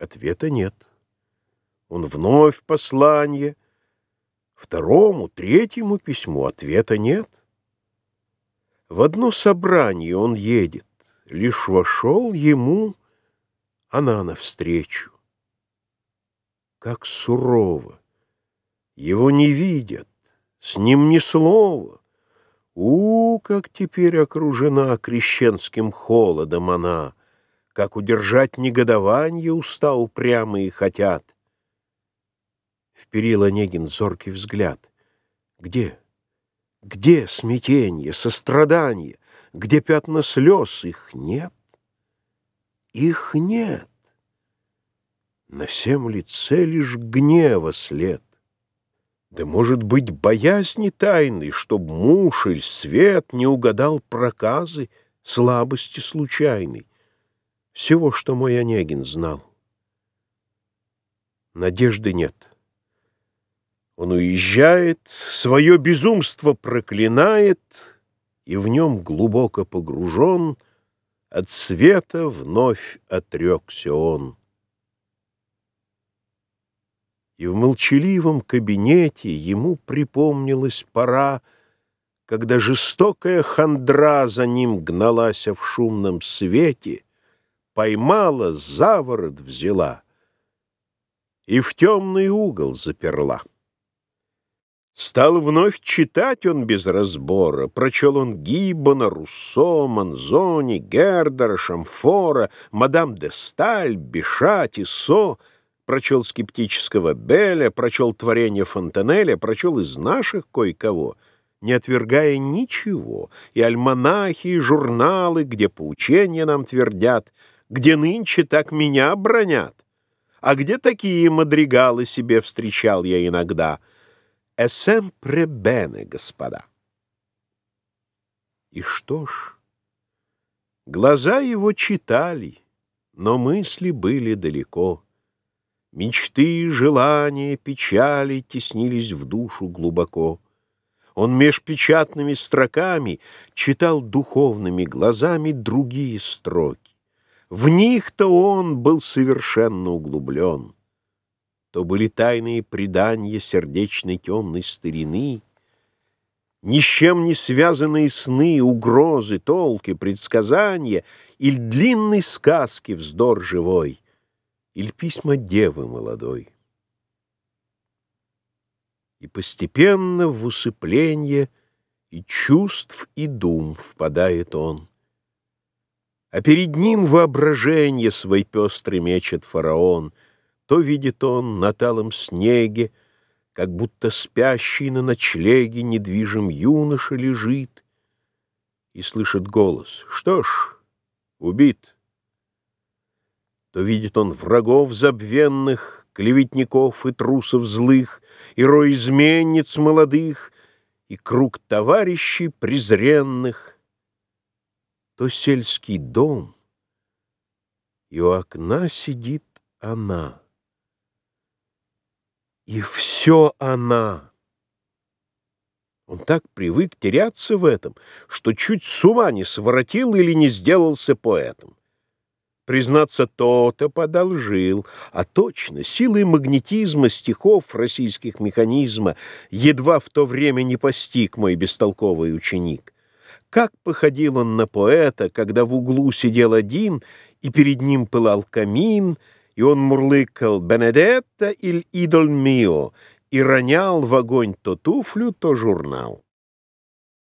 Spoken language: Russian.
Ответа нет. Он вновь послание. Второму, третьему письму ответа нет. В одно собрание он едет. Лишь вошел ему она навстречу. Как сурово! Его не видят, с ним ни слова. У, как теперь окружена крещенским холодом она, Как удержать негодование уста упрямые хотят. Вперил Онегин зоркий взгляд. Где? Где смятение, сострадание? Где пятна слез? Их нет. Их нет. На всем лице лишь гнева след. Да, может быть, боязни тайны, Чтоб муж или свет не угадал проказы, Слабости случайной, Всего, что мой Онегин знал. Надежды нет. Он уезжает, свое безумство проклинает, И в нем глубоко погружен, От света вновь отрекся он. И в молчаливом кабинете ему припомнилась пора, Когда жестокая хандра за ним гналась в шумном свете, Поймала, заворот взяла И в темный угол заперла. Стал вновь читать он без разбора. Прочел он Гиббона, Руссо, Манзони, Гердера, Шамфора, мадам де Сталь, Биша, Тиссо — прочел скептического Беля, прочел творение Фонтанеля, прочел из наших кое-кого, не отвергая ничего, и альманахи, и журналы, где поучения нам твердят, где нынче так меня бронят, а где такие мадригалы себе встречал я иногда. Эсемпре бене, господа. И что ж, глаза его читали, но мысли были далеко. Мечты, желания, печали теснились в душу глубоко. Он меж печатными строками читал духовными глазами другие строки. В них-то он был совершенно углублен. То были тайные предания сердечной темной старины, ни с чем не связанные сны, угрозы, толки, предсказания или длинной сказки вздор живой — или письма девы молодой. И постепенно в усыпление и чувств, и дум впадает он. А перед ним воображение свой пестрый мечет фараон. То видит он на талом снеге, как будто спящий на ночлеге недвижим юноша лежит, и слышит голос «Что ж, убит». То видит он врагов забвенных, клеветников и трусов злых, И рой изменниц молодых, и круг товарищей презренных. То сельский дом, и у окна сидит она. И все она. Он так привык теряться в этом, что чуть с ума не своротил или не сделался поэтом. Признаться, то-то подолжил, а точно, силой магнетизма стихов российских механизма едва в то время не постиг мой бестолковый ученик. Как походил он на поэта, когда в углу сидел один, и перед ним пылал камин, и он мурлыкал «Бенедетта иль идоль мио» и ронял в огонь то туфлю, то журнал.